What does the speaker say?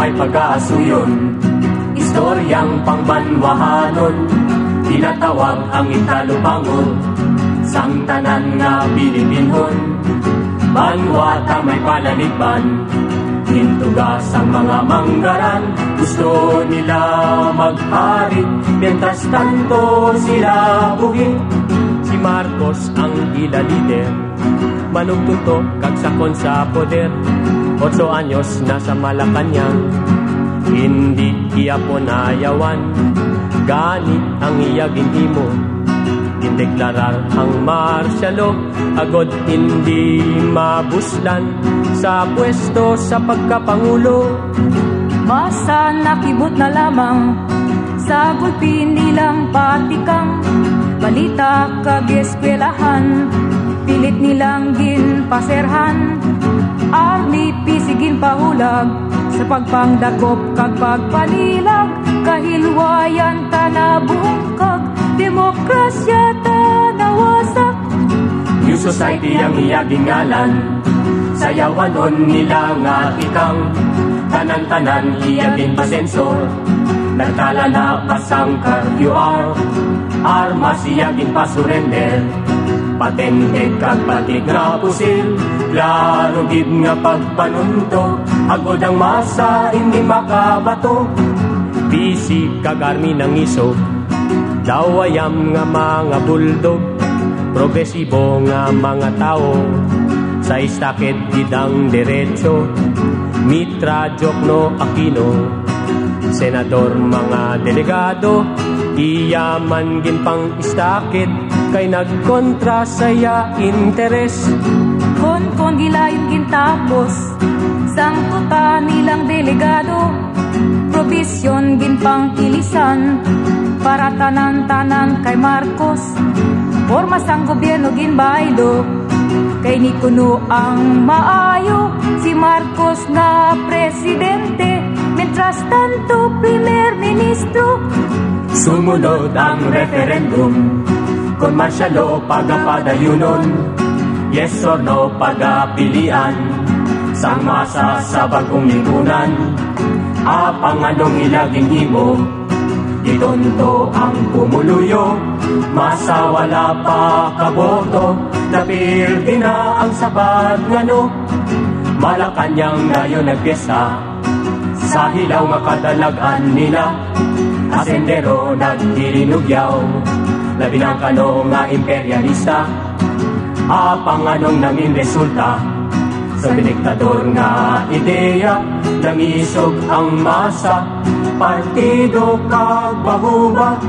may pag-aasuyon. Istoryang pangbanwahanon Tinatawag ang italupangon Sang tanan nga Pilipinhon Banwata may palanigban Hintugas ang mga manggaran Gusto nila maghari Mientras tanto sila buhi Si Marcos ang ila leader Manugtunto kagsakon sa poder Otso anyos nasa Malacanang. Hindi iya po nayawan Ganit ang iyagin imo Indeklarar ang marsyalo. Agod hindi mabuslan. Sa pwesto sa pagkapangulo. Masa nakibot na lamang. Sa gulpin nilang patikang. Balita kag eskwelahan. Pilit nilang ginpaserhan Army pisigin pahulag. Sa pagpangdakop kag pagpanilag Kahilwayan ta na bungkag Demokrasya ta nawasak New Society ang iyaging ngalan Sayawanon nila nga ikang Tanan-tanan iyaging pasensor Nagtala na pasang QR Armas iyaging pasurrender Patente kag patig nga pusil Klaro gid nga pagpanunto. Agod ang masa hindi makabato. Bisig kag army ng isog Dawayam nga mga buldog Progresibo nga mga tao. Sa istakit gidang derecho. Mitra Jokno Aquino. Senador mga delegado. Iyaman gin pang istakit Kay nagkontra saya interes. Kon kon gilayon gintapos Sangkuta nilang delegado. Provisyon ginpang ilisan Para tanan-tanan kay Marcos. Forma sang gobyerno ginbaylo Kay ni kuno ang maayo. Si Marcos na presidente Mientras tanto primer ministro. Sumunod ang referendum Kung marsyalo pagapadayunon Yes or no pagapilian. Sang masa sa bagong lipunan. Apang anong ilaging himo Itonto ang pumuluyo. Masa wala pa kaboto Napildi na ang sabat ngano. Malakanyang ngayon nagpyesa Sa hilaw makadalagan nila. Asendero nagdirinugyaw Labi ng kano nga imperialista Apang anong nanging resulta Sa diniktador nga ideya. Nangisog ang masa Partido kag bahuba